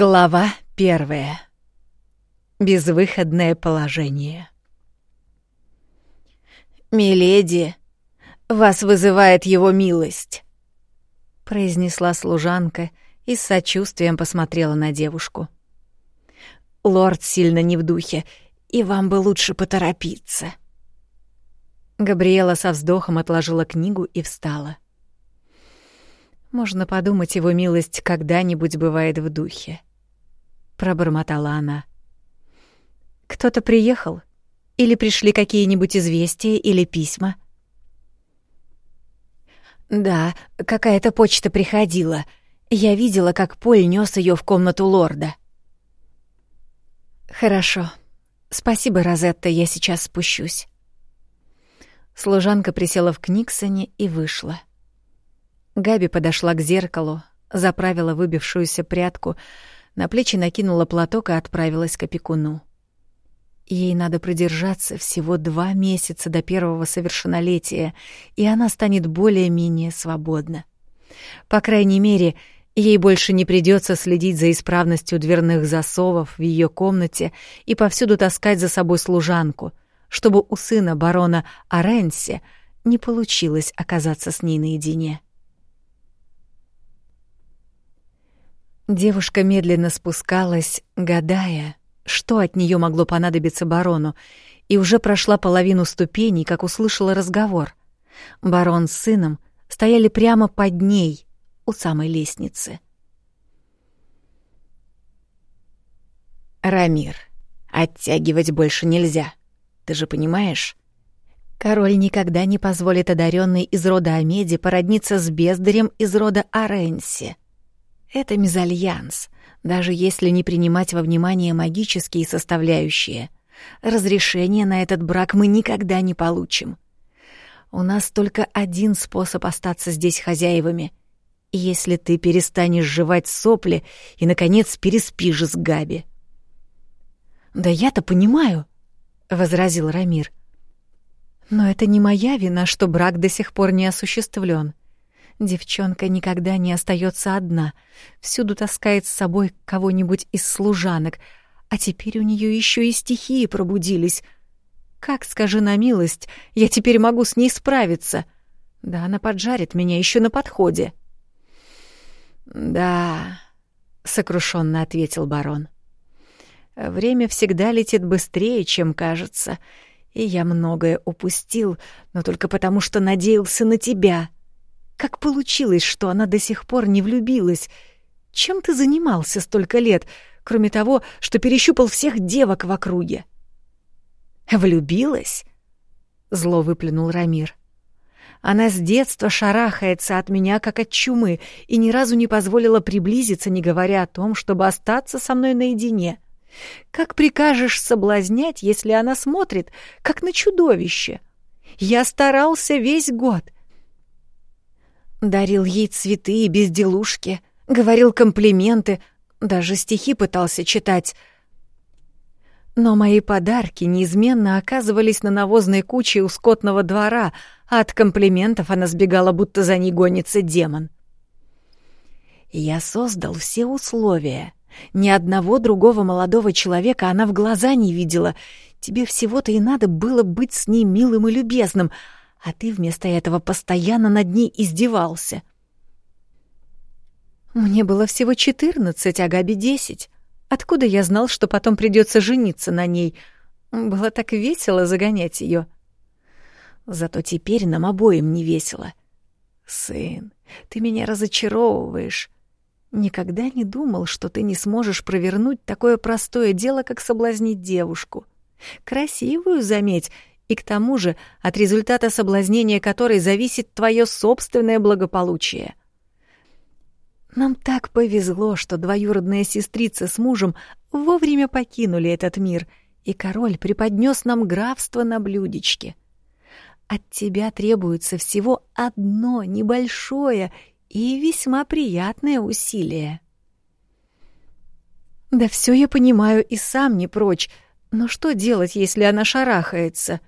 Глава первая. Безвыходное положение. «Миледи, вас вызывает его милость», — произнесла служанка и с сочувствием посмотрела на девушку. «Лорд сильно не в духе, и вам бы лучше поторопиться». Габриэла со вздохом отложила книгу и встала. — можно подумать, его милость когда-нибудь бывает в духе. Пробормотала она. Кто-то приехал? Или пришли какие-нибудь известия или письма? Да, какая-то почта приходила. Я видела, как Поль нёс её в комнату лорда. Хорошо. Спасибо, Розетта, я сейчас спущусь. Служанка присела в Книксоне и вышла. Габи подошла к зеркалу, заправила выбившуюся прядку, на плечи накинула платок и отправилась к опекуну. Ей надо продержаться всего два месяца до первого совершеннолетия, и она станет более-менее свободна. По крайней мере, ей больше не придется следить за исправностью дверных засовов в ее комнате и повсюду таскать за собой служанку, чтобы у сына барона Аренси не получилось оказаться с ней наедине. Девушка медленно спускалась, гадая, что от нее могло понадобиться барону, и уже прошла половину ступеней, как услышала разговор. Барон с сыном стояли прямо под ней, у самой лестницы. «Рамир, оттягивать больше нельзя. Ты же понимаешь?» Король никогда не позволит одаренной из рода Амеди породниться с бездарем из рода Аренси. Это мезальянс, даже если не принимать во внимание магические составляющие. Разрешение на этот брак мы никогда не получим. У нас только один способ остаться здесь хозяевами. Если ты перестанешь жевать сопли и, наконец, переспишь с Габи. «Да я-то понимаю», — возразил Рамир. «Но это не моя вина, что брак до сих пор не осуществлен. Девчонка никогда не остается одна, всюду таскает с собой кого-нибудь из служанок, а теперь у нее еще и стихии пробудились. Как, скажи на милость, я теперь могу с ней справиться? Да она поджарит меня еще на подходе. Да, сокрушенно ответил барон. Время всегда летит быстрее, чем кажется, и я многое упустил, но только потому, что надеялся на тебя. Как получилось, что она до сих пор не влюбилась? Чем ты занимался столько лет, кроме того, что перещупал всех девок в округе? Влюбилась? Зло выплюнул Рамир. Она с детства шарахается от меня, как от чумы, и ни разу не позволила приблизиться, не говоря о том, чтобы остаться со мной наедине. Как прикажешь соблазнять, если она смотрит, как на чудовище? Я старался весь год — Дарил ей цветы и безделушки, говорил комплименты, даже стихи пытался читать. Но мои подарки неизменно оказывались на навозной куче у скотного двора, а от комплиментов она сбегала, будто за ней гонится демон. Я создал все условия. Ни одного другого молодого человека она в глаза не видела. Тебе всего-то и надо было быть с ней милым и любезным — а ты вместо этого постоянно над ней издевался. Мне было всего четырнадцать, а Габи десять. Откуда я знал, что потом придется жениться на ней? Было так весело загонять ее. Зато теперь нам обоим не весело. Сын, ты меня разочаровываешь. Никогда не думал, что ты не сможешь провернуть такое простое дело, как соблазнить девушку. Красивую, заметь, и к тому же от результата соблазнения которой зависит твое собственное благополучие. Нам так повезло, что двоюродная сестрица с мужем вовремя покинули этот мир, и король преподнес нам графство на блюдечке. От тебя требуется всего одно небольшое и весьма приятное усилие. Да все я понимаю и сам не прочь, но что делать, если она шарахается?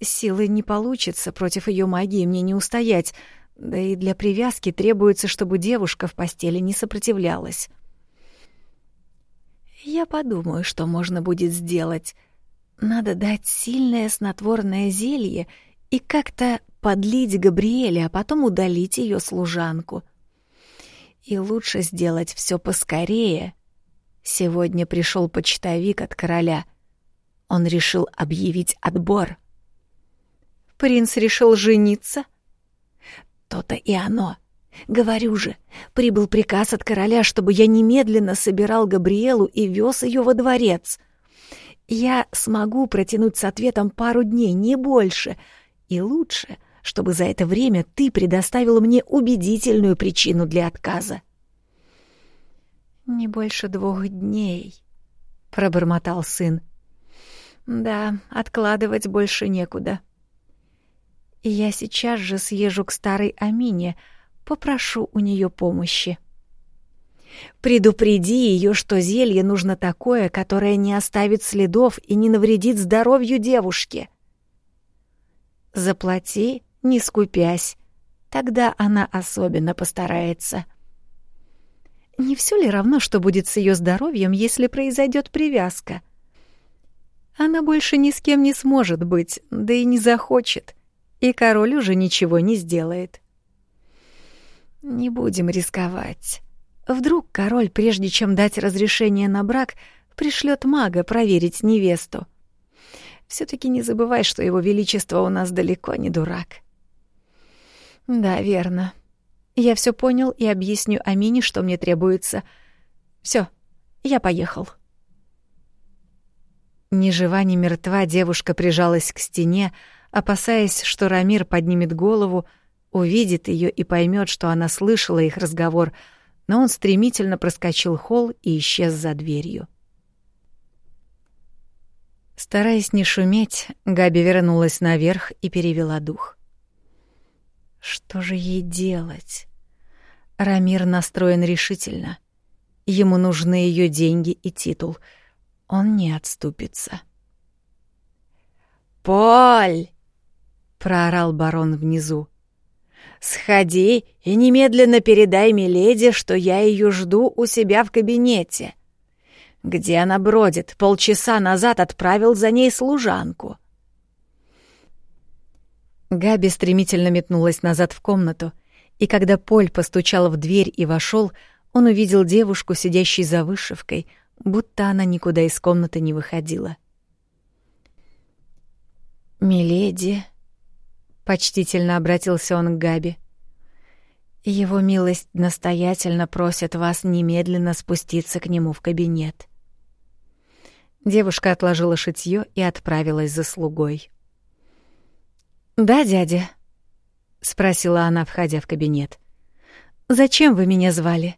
Силы не получится, против ее магии мне не устоять, да и для привязки требуется, чтобы девушка в постели не сопротивлялась. Я подумаю, что можно будет сделать. Надо дать сильное снотворное зелье и как-то подлить Габриэле, а потом удалить ее служанку. И лучше сделать все поскорее. Сегодня пришел почтовик от короля. Он решил объявить отбор. Принц решил жениться? То-то и оно. Говорю же, прибыл приказ от короля, чтобы я немедленно собирал Габриэлу и вез ее во дворец. Я смогу протянуть с ответом пару дней, не больше. И лучше, чтобы за это время ты предоставил мне убедительную причину для отказа. «Не больше двух дней», — пробормотал сын. «Да, откладывать больше некуда. Я сейчас же съезжу к старой Амине, попрошу у нее помощи». Предупреди ее, что зелье нужно такое, которое не оставит следов и не навредит здоровью девушки. Заплати, не скупясь, тогда она особенно постарается. Не все ли равно, что будет с ее здоровьем, если произойдет привязка? Она больше ни с кем не сможет быть, да и не захочет, и король уже ничего не сделает. Не будем рисковать. Вдруг король, прежде чем дать разрешение на брак, пришлет мага проверить невесту. все таки не забывай, что его величество у нас далеко не дурак. Да, верно. Я все понял и объясню Амине, что мне требуется. Все, я поехал. Ни жива, ни мертва девушка прижалась к стене, опасаясь, что Рамир поднимет голову, увидит ее и поймет, что она слышала их разговор — но он стремительно проскочил холл и исчез за дверью. Стараясь не шуметь, Габи вернулась наверх и перевела дух. Что же ей делать? Рамир настроен решительно. Ему нужны ее деньги и титул. Он не отступится. «Поль!» — проорал барон внизу. Сходи и немедленно передай Миледи, что я ее жду у себя в кабинете. Где она бродит? Полчаса назад отправил за ней служанку. Габи стремительно метнулась назад в комнату, и когда Поль постучал в дверь и вошел, он увидел девушку, сидящей за вышивкой, будто она никуда из комнаты не выходила. «Миледи», Почтительно обратился он к Габи. Его милость настоятельно просит вас немедленно спуститься к нему в кабинет. Девушка отложила шитьё и отправилась за слугой. «Да, дядя?» — спросила она, входя в кабинет. «Зачем вы меня звали?»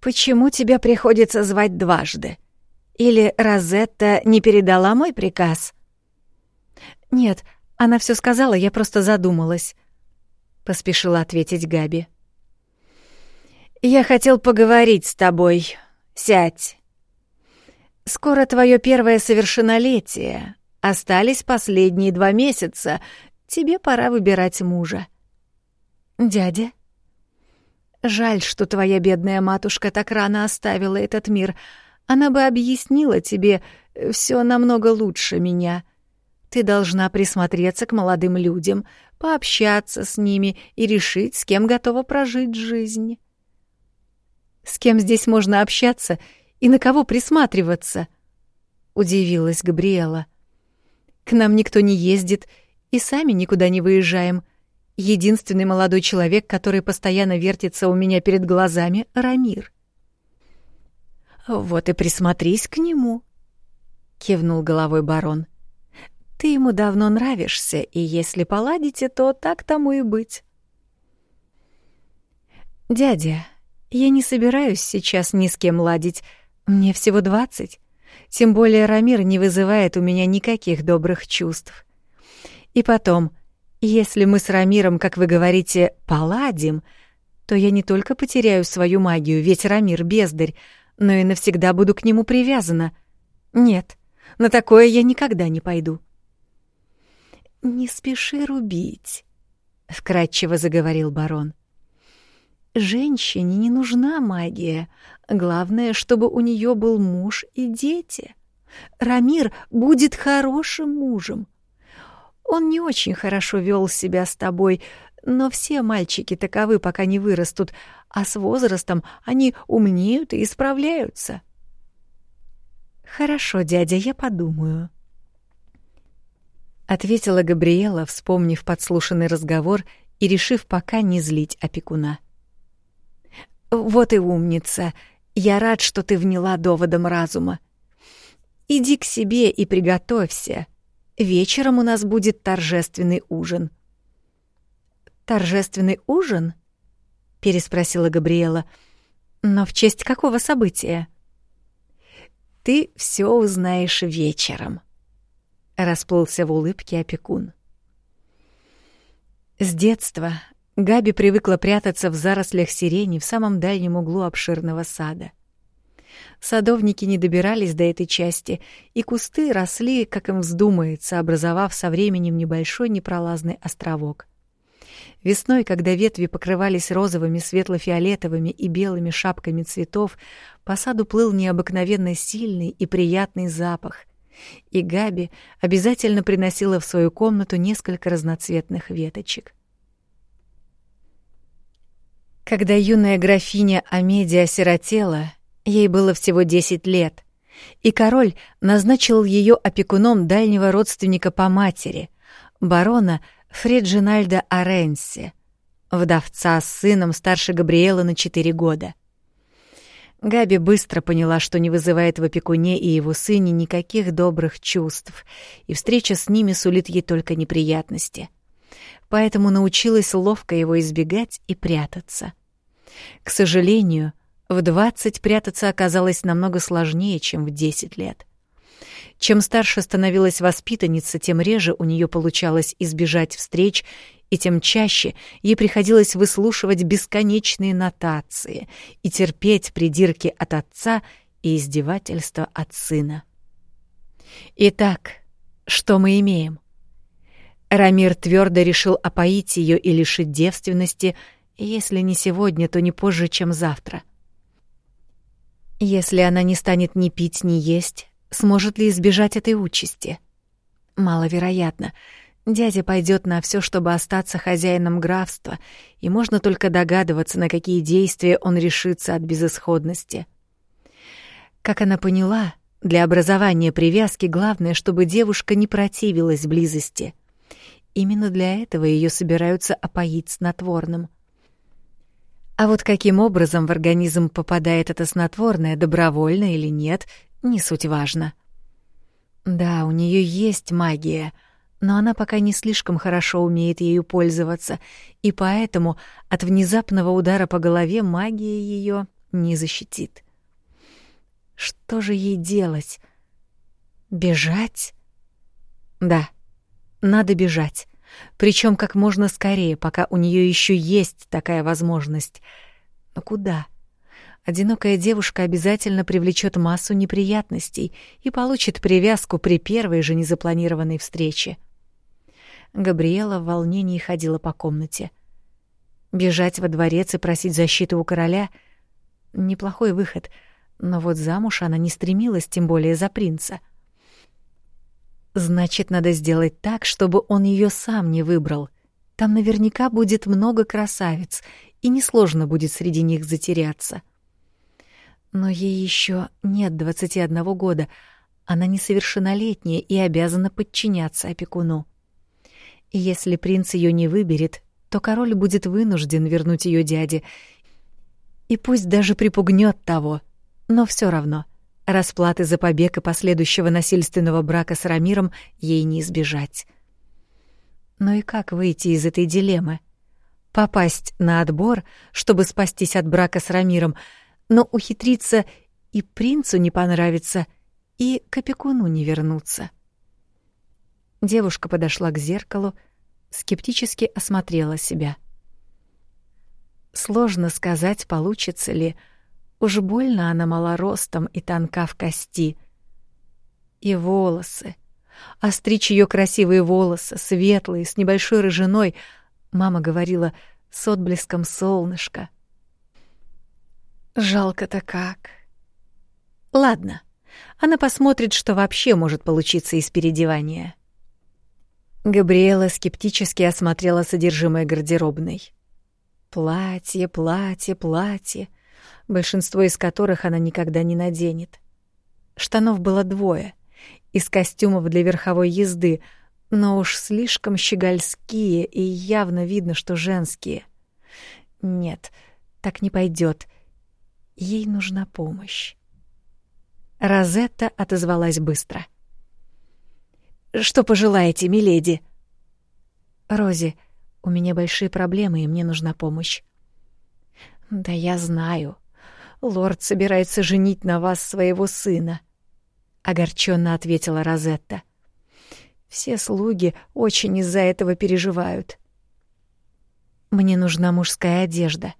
«Почему тебя приходится звать дважды? Или Розетта не передала мой приказ?» «Нет, она все сказала, я просто задумалась. Поспешила ответить Габи. Я хотел поговорить с тобой. Сядь. Скоро твое первое совершеннолетие. Остались последние два месяца. Тебе пора выбирать мужа. Дядя? Жаль, что твоя бедная матушка так рано оставила этот мир. Она бы объяснила тебе все намного лучше меня — ты должна присмотреться к молодым людям, пообщаться с ними и решить, с кем готова прожить жизнь. С кем здесь можно общаться и на кого присматриваться? Удивилась Габриэла. К нам никто не ездит и сами никуда не выезжаем. Единственный молодой человек, который постоянно вертится у меня перед глазами — Рамир. Вот и присмотрись к нему, кивнул головой барон. Ты ему давно нравишься, и если поладите, то так тому и быть. Дядя, я не собираюсь сейчас ни с кем ладить. Мне всего двадцать. Тем более Рамир не вызывает у меня никаких добрых чувств. И потом, если мы с Рамиром, как вы говорите, поладим, то я не только потеряю свою магию, ведь Рамир — бездарь, но и навсегда буду к нему привязана. Нет, на такое я никогда не пойду. «Не спеши рубить», — вкратчиво заговорил барон. Женщине не нужна магия. Главное, чтобы у нее был муж и дети. Рамир будет хорошим мужем. Он не очень хорошо вел себя с тобой, но все мальчики таковы, пока не вырастут, а с возрастом они умнеют и исправляются. Хорошо, дядя, я подумаю. Ответила Габриэла, вспомнив подслушанный разговор и решив пока не злить опекуна. Вот и умница. Я рад, что ты вняла доводом разума. Иди к себе и приготовься. Вечером у нас будет торжественный ужин. Торжественный ужин? переспросила Габриэла. Но в честь какого события? Ты все узнаешь вечером. Расплылся в улыбке опекун. С детства Габи привыкла прятаться в зарослях сирени в самом дальнем углу обширного сада. Садовники не добирались до этой части, и кусты росли, как им вздумается, образовав со временем небольшой непролазный островок. Весной, когда ветви покрывались розовыми, светло-фиолетовыми и белыми шапками цветов, по саду плыл необыкновенно сильный и приятный запах, и Габи обязательно приносила в свою комнату несколько разноцветных веточек. Когда юная графиня Амедия осиротела, Ей было всего 10 лет, и король назначил ее опекуном дальнего родственника по матери, барона Фриджинальда Аренси, вдовца с сыном старше Габриэла на 4 года. Габи быстро поняла, что не вызывает в опекуне и его сыне никаких добрых чувств, и встреча с ними сулит ей только неприятности. Поэтому научилась ловко его избегать и прятаться. К сожалению, в 20 прятаться оказалось намного сложнее, чем в 10 лет. Чем старше становилась воспитанница, тем реже у нее получалось избежать встреч, и тем чаще ей приходилось выслушивать бесконечные нотации и терпеть придирки от отца и издевательства от сына. Итак, что мы имеем? Рамир твердо решил опоить ее и лишить девственности, если не сегодня, то не позже, чем завтра — если она не станет ни пить, ни есть, сможет ли избежать этой участи? Маловероятно. Дядя пойдет на все, чтобы остаться хозяином графства, и можно только догадываться, на какие действия он решится от безысходности. Как она поняла, для образования привязки главное, чтобы девушка не противилась близости. Именно для этого ее собираются опоить снотворным. А вот каким образом в организм попадает это снотворное, добровольно или нет, не суть важно. Да, у нее есть магия, но она пока не слишком хорошо умеет ею пользоваться, и поэтому от внезапного удара по голове магия ее не защитит. Что же ей делать? Бежать? Да, надо бежать причем как можно скорее, пока у нее еще есть такая возможность. Но куда? Одинокая девушка обязательно привлечет массу неприятностей и получит привязку при первой же незапланированной встрече. Габриэла в волнении ходила по комнате. Бежать во дворец и просить защиты у короля — неплохой выход, но вот замуж она не стремилась, тем более за принца — Значит, надо сделать так, чтобы он ее сам не выбрал. Там наверняка будет много красавиц, и несложно будет среди них затеряться. Но ей еще нет двадцати одного года, она несовершеннолетняя и обязана подчиняться опекуну. И если принц ее не выберет, то король будет вынужден вернуть ее дяде, и пусть даже припугнет того, но все равно — Расплаты за побег и последующего насильственного брака с Рамиром ей не избежать. Но и как выйти из этой дилеммы? Попасть на отбор, чтобы спастись от брака с Рамиром, но ухитриться и принцу не понравится, и к опекуну не вернуться. Девушка подошла к зеркалу, скептически осмотрела себя. Сложно сказать, получится ли, — Уж больно она мала ростом и тонка в кости. И волосы. Остричь ее красивые волосы, светлые, с небольшой рыжиной, мама говорила, с отблеском солнышка. Жалко-то как. Ладно, она посмотрит, что вообще может получиться из переодевания. Габриэла скептически осмотрела содержимое гардеробной. Платье, платье, платье, большинство из которых она никогда не наденет. Штанов было двое, из костюмов для верховой езды, но уж слишком щегольские и явно видно, что женские. Нет, так не пойдет. Ей нужна помощь. Розетта отозвалась быстро. «Что пожелаете, миледи?» «Рози, у меня большие проблемы, и мне нужна помощь». «Да я знаю. Лорд собирается женить на вас своего сына», — огорченно ответила Розетта. «Все слуги очень из-за этого переживают». «Мне нужна мужская одежда.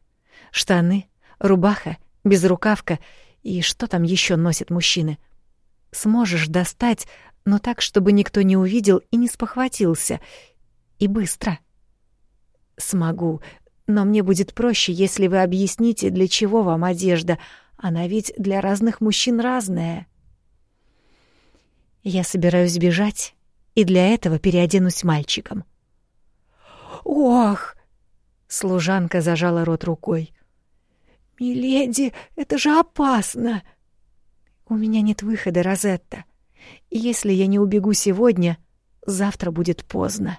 Штаны, рубаха, безрукавка и что там еще носят мужчины. Сможешь достать, но так, чтобы никто не увидел и не спохватился. И быстро. Смогу, но мне будет проще, если вы объясните, для чего вам одежда. Она ведь для разных мужчин разная. Я собираюсь бежать, и для этого переоденусь мальчиком. «Ох!» — служанка зажала рот рукой. «Миледи, это же опасно!» «У меня нет выхода, Розетта. Если я не убегу сегодня, завтра будет поздно».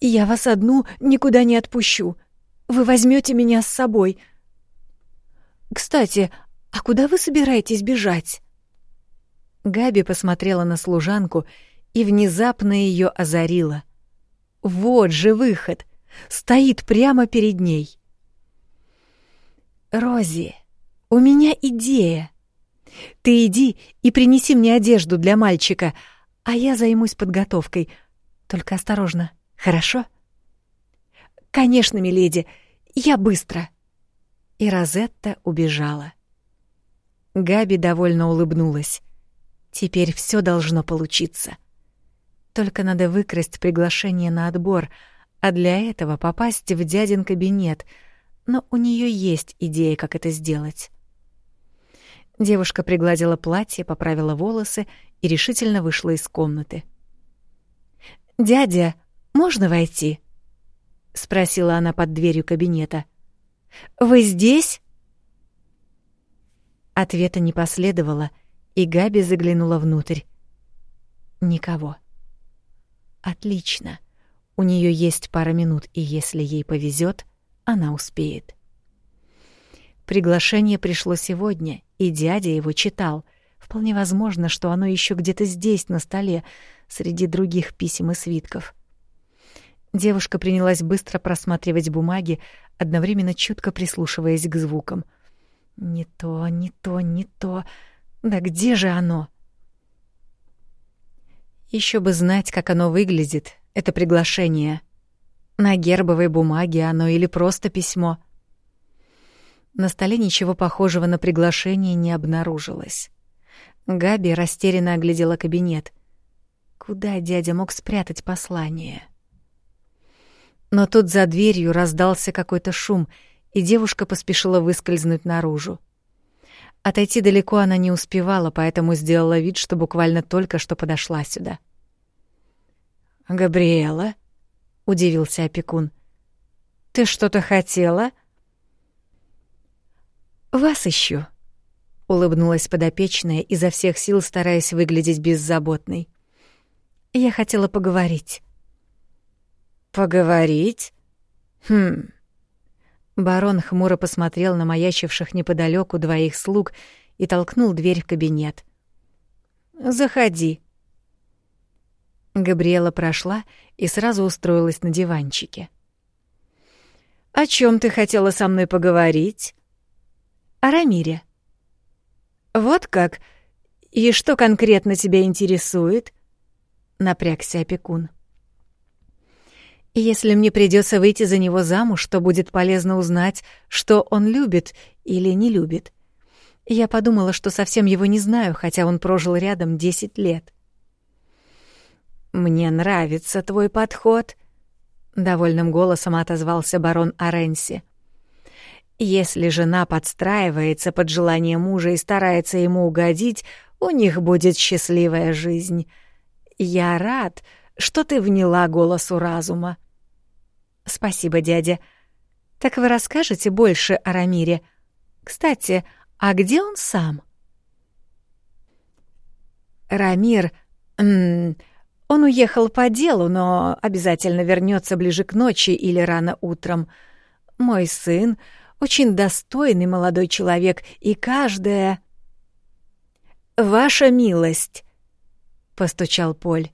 «Я вас одну никуда не отпущу. Вы возьмете меня с собой. Кстати, а куда вы собираетесь бежать?» Габи посмотрела на служанку и внезапно ее озарила. «Вот же выход! Стоит прямо перед ней!» «Рози, у меня идея. Ты иди и принеси мне одежду для мальчика, а я займусь подготовкой. Только осторожно, хорошо?» «Конечно, миледи, я быстро». И Розетта убежала. Габи довольно улыбнулась. Теперь все должно получиться. Только надо выкрасть приглашение на отбор, а для этого попасть в дядин кабинет — но у нее есть идея, как это сделать. Девушка пригладила платье, поправила волосы и решительно вышла из комнаты. «Дядя, можно войти?» — спросила она под дверью кабинета. «Вы здесь?» Ответа не последовало, и Габи заглянула внутрь. Никого. Отлично. У нее есть пара минут, и если ей повезет, она успеет. Приглашение пришло сегодня, и дядя его читал. Вполне возможно, что оно еще где-то здесь, на столе, среди других писем и свитков. Девушка принялась быстро просматривать бумаги, одновременно чутко прислушиваясь к звукам. «Не то, не то, не то. Да где же оно?» Еще бы знать, как оно выглядит, это приглашение. На гербовой бумаге оно или просто письмо. На столе ничего похожего на приглашение не обнаружилось. Габи растерянно оглядела кабинет. Куда дядя мог спрятать послание? Но тут за дверью раздался какой-то шум, и девушка поспешила выскользнуть наружу. Отойти далеко она не успевала, поэтому сделала вид, что буквально только что подошла сюда. «Габриэла?» удивился опекун. Ты что-то хотела? Вас ищу, улыбнулась подопечная, изо всех сил стараясь выглядеть беззаботной. Я хотела поговорить. Поговорить? Хм. Барон хмуро посмотрел на маячивших неподалеку двоих слуг и толкнул дверь в кабинет. Заходи. Габриэла прошла и сразу устроилась на диванчике. «О чем ты хотела со мной поговорить?» «О Рамире». «Вот как? И что конкретно тебя интересует?» — напрягся опекун. «Если мне придется выйти за него замуж, то будет полезно узнать, что он любит или не любит. Я подумала, что совсем его не знаю, хотя он прожил рядом десять лет». «Мне нравится твой подход», — довольным голосом отозвался барон Аренси. Если жена подстраивается под желание мужа и старается ему угодить, у них будет счастливая жизнь. Я рад, что ты вняла голосу разума. Спасибо, дядя. Так вы расскажете больше о Рамире? Кстати, а где он сам? Рамир... Он уехал по делу, но обязательно вернется ближе к ночи или рано утром. Мой сын очень достойный молодой человек, и каждая... «Ваша милость», — постучал Поль.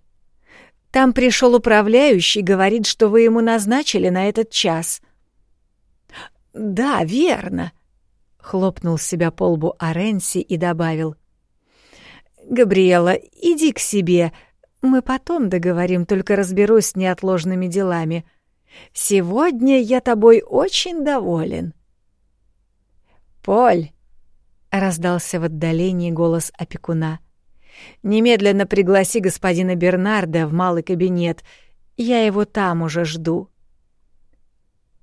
«Там пришел управляющий, говорит, что вы ему назначили на этот час». «Да, верно», — хлопнул себя по лбу Аренси и добавил. «Габриэла, иди к себе. Мы потом договорим, только разберусь с неотложными делами. Сегодня я тобой очень доволен». «Поль!» — раздался в отдалении голос опекуна. «Немедленно пригласи господина Бернарда в малый кабинет. Я его там уже жду».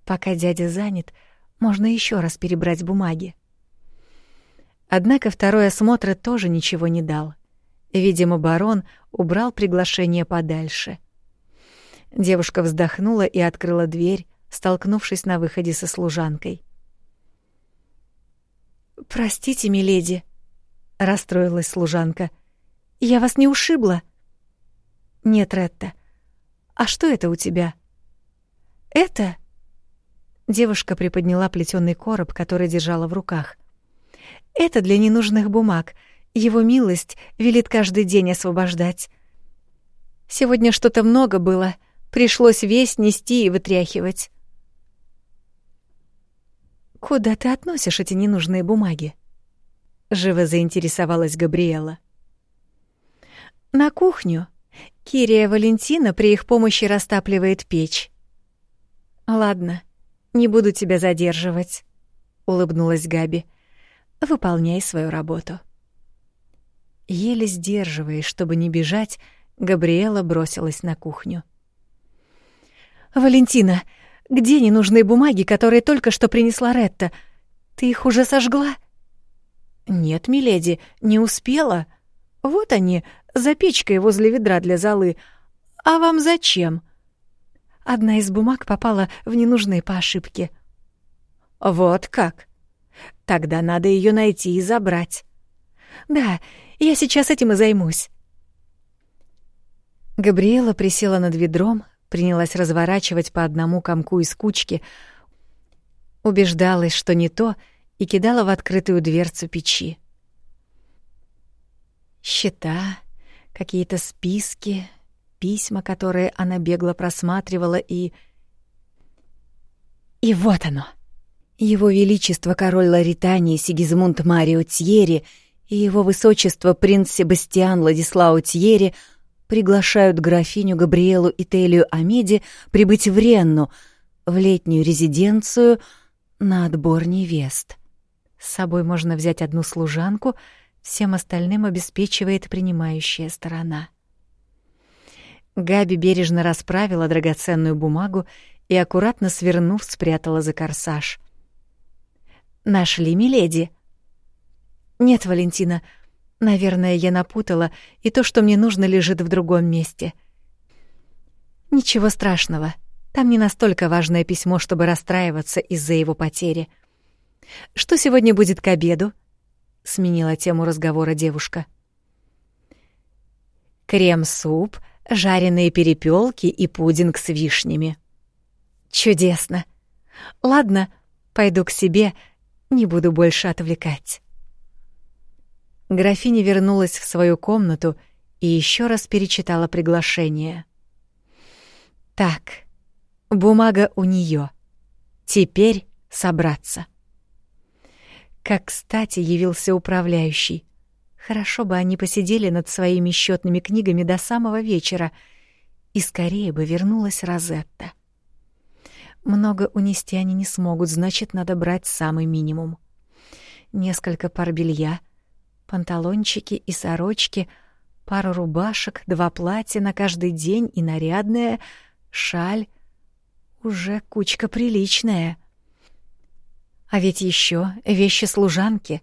Пока дядя занят, можно еще раз перебрать бумаги. Однако второй осмотр тоже ничего не дал. Видимо, барон убрал приглашение подальше. Девушка вздохнула и открыла дверь, столкнувшись на выходе со служанкой. «Простите, миледи», — расстроилась служанка. «Я вас не ушибла?» «Нет, Ретта. А что это у тебя?» «Это...» Девушка приподняла плетёный короб, который держала в руках. «Это для ненужных бумаг. Его милость велит каждый день освобождать. Сегодня что-то много было, пришлось весь нести и вытряхивать». «Куда ты относишь эти ненужные бумаги?» — живо заинтересовалась Габриэла. «На кухню. Кирия Валентина при их помощи растапливает печь». «Ладно, не буду тебя задерживать», — улыбнулась Габи. «Выполняй свою работу». Еле сдерживаясь, чтобы не бежать, Габриэла бросилась на кухню. «Валентина, где ненужные бумаги, которые только что принесла Ретта? Ты их уже сожгла? Нет, миледи, не успела. Вот они, за печкой возле ведра для золы. А вам зачем? Одна из бумаг попала в ненужные по ошибке. Вот как? Тогда надо ее найти и забрать. Да, я сейчас этим и займусь. Габриэла присела над ведром, принялась разворачивать по одному комку из кучки, убеждалась, что не то, и кидала в открытую дверцу печи. Счета, какие-то списки, письма, которые она бегло просматривала, и... И вот оно! Его Величество король Ларитании Сигизмунд Марио Тьери и его Высочество принц Себастьян Владислау Тьери — приглашают графиню Габриэлу и Телию Амеди прибыть в Ренну, в летнюю резиденцию на отбор невест. С собой можно взять одну служанку, всем остальным обеспечивает принимающая сторона. Габи бережно расправила драгоценную бумагу и, аккуратно свернув, спрятала за корсаж. «Нашли, миледи?» «Нет, Валентина, — Наверное, я напутала, и то, что мне нужно, лежит в другом месте. Ничего страшного. Там не настолько важное письмо, чтобы расстраиваться из-за его потери. Что сегодня будет к обеду? сменила тему разговора девушка. Крем-суп, жареные перепелки и пудинг с вишнями. Чудесно. Ладно, пойду к себе, не буду больше отвлекать. Графиня вернулась в свою комнату и еще раз перечитала приглашение. Так, бумага у нее. Теперь собраться. Как кстати явился управляющий. Хорошо бы они посидели над своими счетными книгами до самого вечера, и скорее бы вернулась Розетта. Много унести они не смогут, значит, надо брать самый минимум. Несколько пар белья — панталончики и сорочки, пару рубашек, два платья на каждый день и нарядная, шаль. Уже кучка приличная. А ведь еще вещи служанки,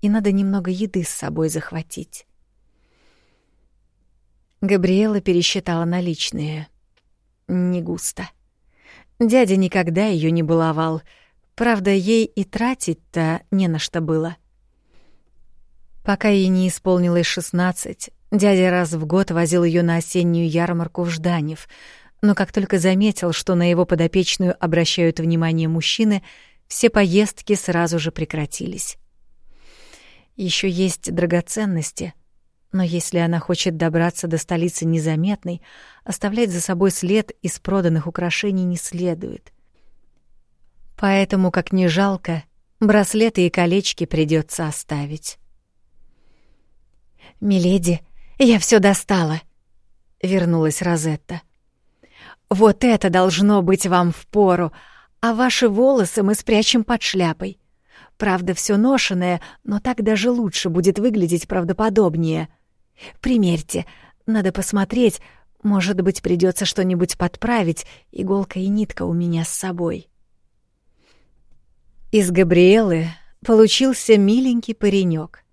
и надо немного еды с собой захватить. Габриэла пересчитала наличные. Не густо. Дядя никогда ее не баловал. Правда, ей и тратить-то не на что было. Пока ей не исполнилось шестнадцать, дядя раз в год возил ее на осеннюю ярмарку в Жданев, но как только заметил, что на его подопечную обращают внимание мужчины, все поездки сразу же прекратились. Еще есть драгоценности, но если она хочет добраться до столицы незаметной, оставлять за собой след из проданных украшений не следует. Поэтому, как ни жалко, браслеты и колечки придется оставить. «Миледи, я все достала», — вернулась Розетта. «Вот это должно быть вам в пору, а ваши волосы мы спрячем под шляпой. Правда, все ношеное, но так даже лучше будет выглядеть правдоподобнее. Примерьте, надо посмотреть, может быть, придется что-нибудь подправить, иголка и нитка у меня с собой». Из Габриэлы получился миленький паренек.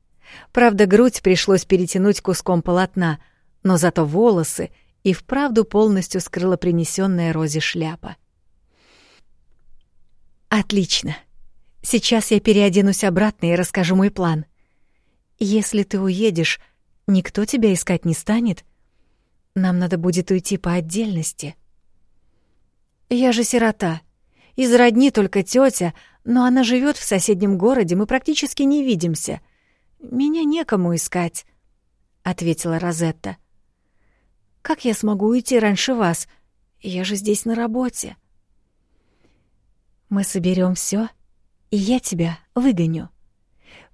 Правда, грудь пришлось перетянуть куском полотна, но зато волосы и вправду полностью скрыла принесенная Розе шляпа. «Отлично. Сейчас я переоденусь обратно и расскажу мой план. Если ты уедешь, никто тебя искать не станет. Нам надо будет уйти по отдельности». «Я же сирота. Из родни только тетя, но она живет в соседнем городе, мы практически не видимся. Меня некому искать», — ответила Розетта. «Как я смогу уйти раньше вас? Я же здесь на работе». «Мы соберем все, и я тебя выгоню.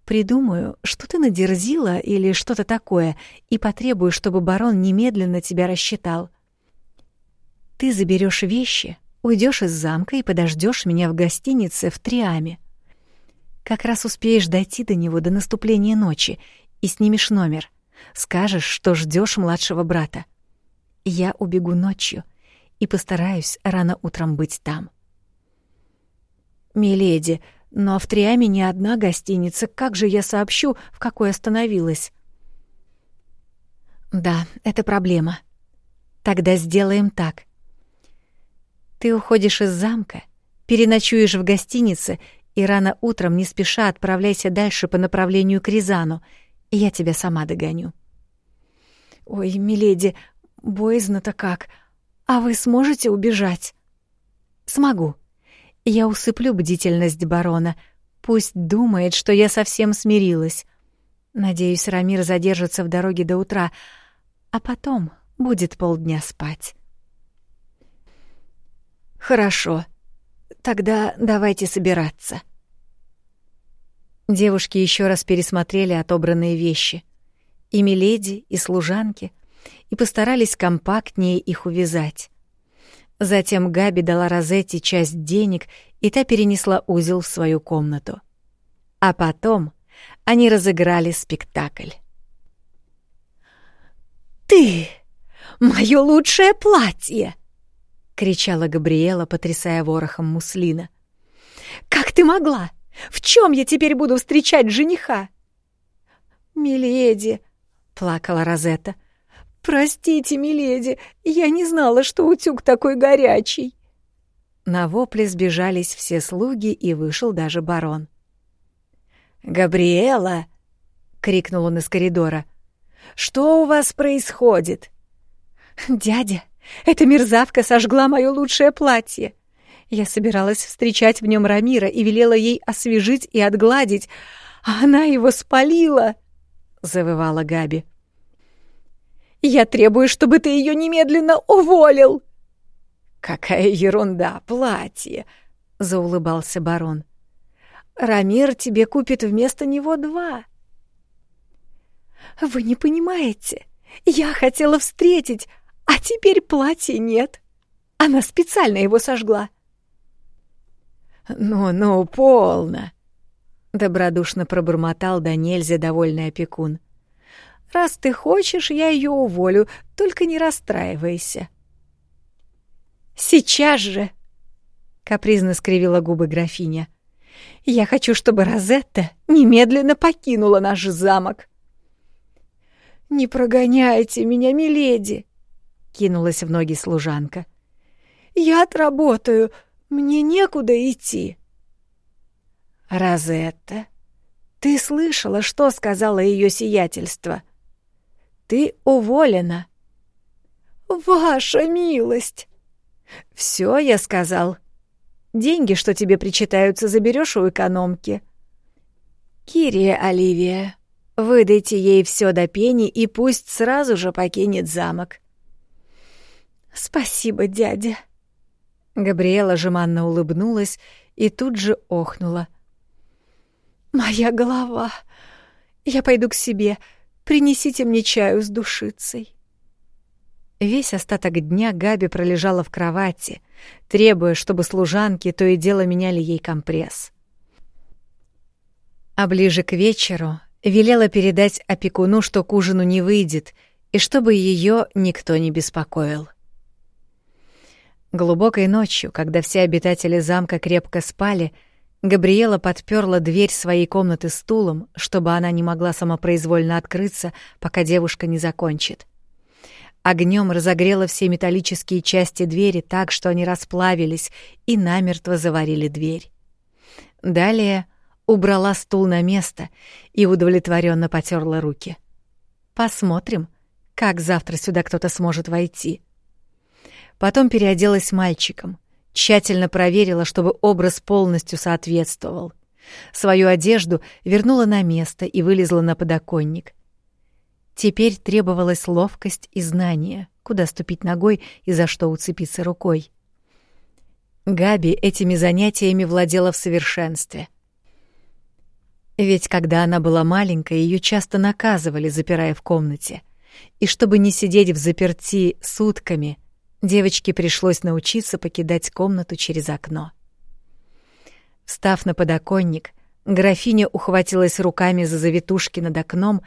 Придумаю, что ты надерзила или что-то такое, и потребую, чтобы барон немедленно тебя рассчитал. Ты заберешь вещи, уйдешь из замка и подождешь меня в гостинице в Триаме. Как раз успеешь дойти до него до наступления ночи и снимешь номер. Скажешь, что ждешь младшего брата. Я убегу ночью и постараюсь рано утром быть там. Миледи, но в Триаме не одна гостиница. Как же я сообщу, в какой остановилась? Да, это проблема. Тогда сделаем так. Ты уходишь из замка, переночуешь в гостинице и рано утром не спеша отправляйся дальше по направлению к Рязану, я тебя сама догоню. Ой, миледи, боязно-то как. А вы сможете убежать? Смогу. Я усыплю бдительность барона. Пусть думает, что я совсем смирилась. Надеюсь, Рамир задержится в дороге до утра, а потом будет полдня спать. Хорошо. Тогда давайте собираться. Девушки еще раз пересмотрели отобранные вещи. И миледи, и служанки, и постарались компактнее их увязать. Затем Габи дала Розетте часть денег, и та перенесла узел в свою комнату. А потом они разыграли спектакль. «Ты! Моё лучшее платье!» — кричала Габриэла, потрясая ворохом муслина. «Как ты могла? В чем я теперь буду встречать жениха?» «Миледи!» — плакала Розетта. «Простите, миледи, я не знала, что утюг такой горячий». На вопли сбежались все слуги, и вышел даже барон. «Габриэла!» — крикнул он из коридора. «Что у вас происходит?» «Дядя, эта мерзавка сожгла мое лучшее платье. Я собиралась встречать в нем Рамира и велела ей освежить и отгладить, а она его спалила!» — завывала Габи. Я требую, чтобы ты ее немедленно уволил!» «Какая ерунда, платье!» — заулыбался барон. «Рамир тебе купит вместо него два». «Вы не понимаете, я хотела встретить, а теперь платья нет. Она специально его сожгла». «Ну-ну, полно!» — добродушно пробормотал да нельзя довольный опекун. Раз ты хочешь, я ее уволю, только не расстраивайся». «Сейчас же!» — капризно скривила губы графиня. Я хочу, чтобы Розетта немедленно покинула наш замок. «Не прогоняйте меня, миледи!» — кинулась в ноги служанка. «Я отработаю, мне некуда идти». «Розетта, ты слышала, что сказала ее сиятельство? Ты уволена». «Ваша милость!» «Все, я сказал. Деньги, что тебе причитаются, заберешь у экономки». «Кирия Оливия, выдайте ей все до пени и пусть сразу же покинет замок». «Спасибо, дядя». Габриэла жеманно улыбнулась и тут же охнула. «Моя голова! Я пойду к себе. Принесите мне чаю с душицей». Весь остаток дня Габи пролежала в кровати, требуя, чтобы служанки то и дело меняли ей компресс. А ближе к вечеру велела передать опекуну, что к ужину не выйдет, и чтобы ее никто не беспокоил. Глубокой ночью, когда все обитатели замка крепко спали, Габриэла подперла дверь своей комнаты стулом, чтобы она не могла самопроизвольно открыться, пока девушка не закончит. Огнем разогрела все металлические части двери так, что они расплавились и намертво заварили дверь. Далее убрала стул на место и удовлетворенно потерла руки. Посмотрим, как завтра сюда кто-то сможет войти. Потом переоделась мальчиком, тщательно проверила, чтобы образ полностью соответствовал. Свою одежду вернула на место и вылезла на подоконник. Теперь требовалась ловкость и знание, куда ступить ногой и за что уцепиться рукой. Габи этими занятиями владела в совершенстве. Ведь когда она была маленькой, ее часто наказывали, запирая в комнате. И чтобы не сидеть в заперти сутками, девочке пришлось научиться покидать комнату через окно. Встав на подоконник, графиня ухватилась руками за завитушки над окном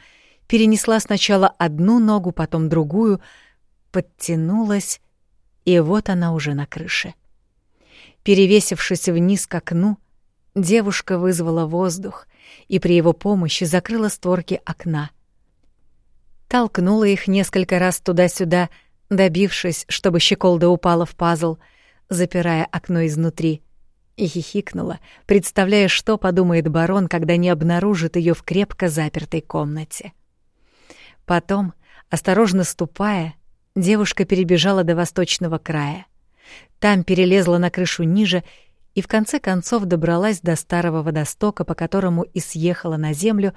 перенесла сначала одну ногу, потом другую, подтянулась, и вот она уже на крыше. Перевесившись вниз к окну, девушка вызвала воздух и при его помощи закрыла створки окна. Толкнула их несколько раз туда-сюда, добившись, чтобы щеколда упала в пазл, запирая окно изнутри, и хихикнула, представляя, что подумает барон, когда не обнаружит ее в крепко запертой комнате. Потом, осторожно ступая, девушка перебежала до восточного края. Там перелезла на крышу ниже и в конце концов добралась до старого водостока, по которому и съехала на землю,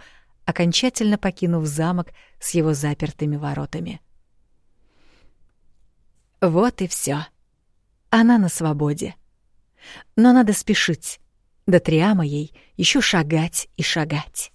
окончательно покинув замок с его запертыми воротами. Вот и все. Она на свободе. Но надо спешить. До Триама ей еще шагать и шагать.